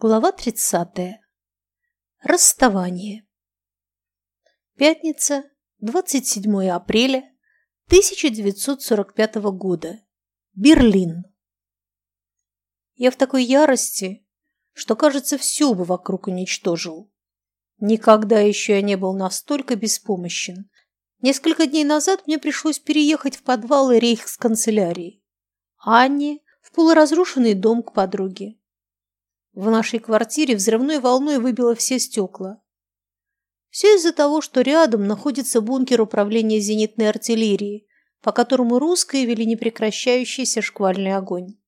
Глава 30. Расставание. Пятница, 27 апреля 1945 года. Берлин. Я в такой ярости, что, кажется, все бы вокруг уничтожил. Никогда еще я не был настолько беспомощен. Несколько дней назад мне пришлось переехать в подвалы рейхсканцелярии. Анне в полуразрушенный дом к подруге. В нашей квартире взрывной волной выбило все стекла. Все из-за того, что рядом находится бункер управления зенитной артиллерии, по которому русские вели непрекращающийся шквальный огонь.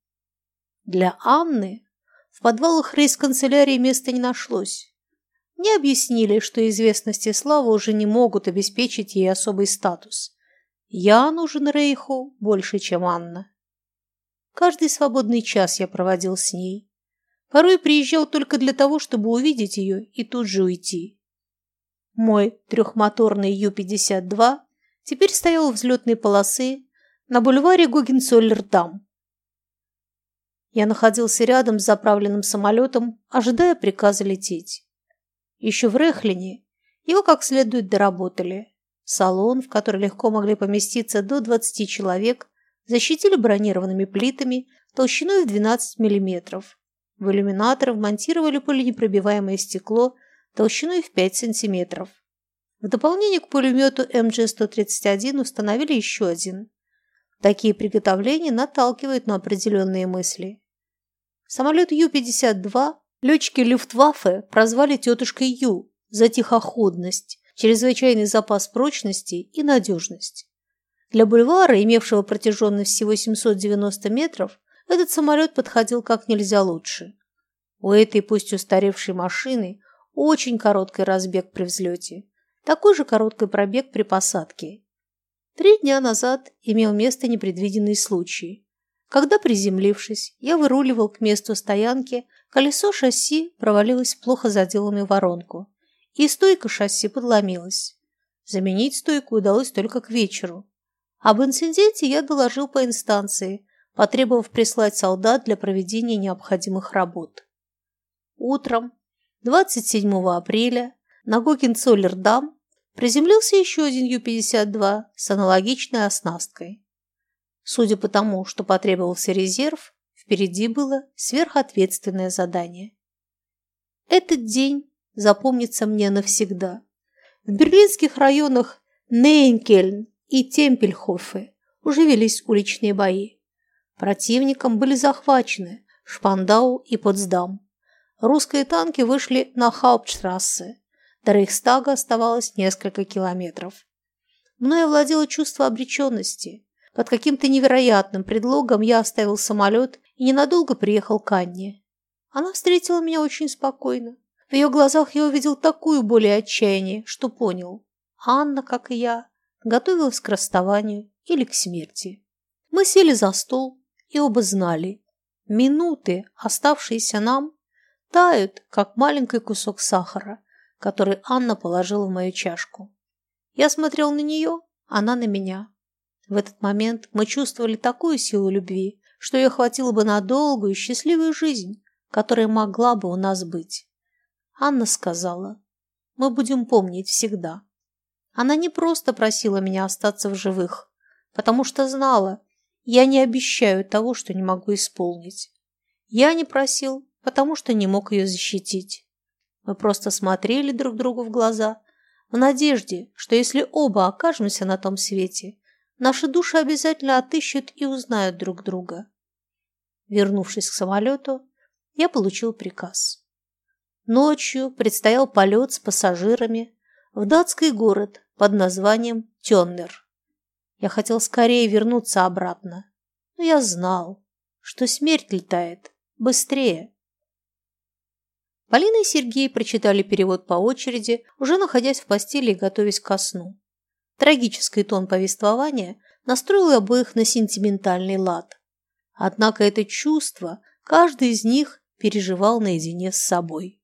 Для Анны в подвалах рейс-канцелярии места не нашлось. Не объяснили, что известность и слава уже не могут обеспечить ей особый статус. Я нужен Рейху больше, чем Анна. Каждый свободный час я проводил с ней. Порой приезжал только для того, чтобы увидеть ее и тут же уйти. Мой трехмоторный Ю-52 теперь стоял у взлетной полосы на бульваре Гогенцоллердам. Я находился рядом с заправленным самолетом, ожидая приказа лететь. Еще в Рехлине его как следует доработали. Салон, в который легко могли поместиться до 20 человек, защитили бронированными плитами толщиной в 12 миллиметров. В иллюминатор вмонтировали пуленепробиваемое стекло толщиной в 5 сантиметров. В дополнение к пулемету МГ-131 установили еще один. Такие приготовления наталкивают на определенные мысли. Самолет Ю-52 летчики Люфтваффе прозвали тетушкой Ю за тихоходность, чрезвычайный запас прочности и надежность. Для бульвара, имевшего протяженность всего 790 метров, этот самолет подходил как нельзя лучше. У этой пусть устаревшей машины очень короткий разбег при взлете, такой же короткий пробег при посадке. Три дня назад имел место непредвиденный случай. Когда, приземлившись, я выруливал к месту стоянки, колесо шасси провалилось в плохо заделанную воронку, и стойка шасси подломилась. Заменить стойку удалось только к вечеру. Об инциденте я доложил по инстанции, потребовав прислать солдат для проведения необходимых работ. Утром 27 апреля на Гогенцоллердам приземлился еще один Ю-52 с аналогичной оснасткой. Судя по тому, что потребовался резерв, впереди было сверхответственное задание. Этот день запомнится мне навсегда. В берлинских районах Нейнкельн и Темпельхофе уже велись уличные бои. Противником были захвачены Шпандау и Потсдам. Русские танки вышли на Хауптштрассе. До Рейхстага оставалось несколько километров. Мною овладело чувство обреченности. Под каким-то невероятным предлогом я оставил самолет и ненадолго приехал к Анне. Она встретила меня очень спокойно. В ее глазах я увидел такую боль и отчаяние, что понял. Анна, как и я, готовилась к расставанию или к смерти. Мы сели за стол, и оба знали. Минуты, оставшиеся нам, тают, как маленький кусок сахара, который Анна положила в мою чашку. Я смотрел на нее, она на меня. В этот момент мы чувствовали такую силу любви, что ее хватило бы на долгую и счастливую жизнь, которая могла бы у нас быть. Анна сказала, мы будем помнить всегда. Она не просто просила меня остаться в живых, потому что знала, я не обещаю того, что не могу исполнить. Я не просил, потому что не мог ее защитить. Мы просто смотрели друг другу в глаза, в надежде, что если оба окажемся на том свете, наши души обязательно отыщут и узнают друг друга. Вернувшись к самолету, я получил приказ. Ночью предстоял полет с пассажирами в датский город под названием Теннер. Я хотел скорее вернуться обратно, но я знал, что смерть летает быстрее. Полина и Сергей прочитали перевод по очереди, уже находясь в постели и готовясь ко сну. Трагический тон повествования настроил обоих на сентиментальный лад. Однако это чувство каждый из них переживал наедине с собой.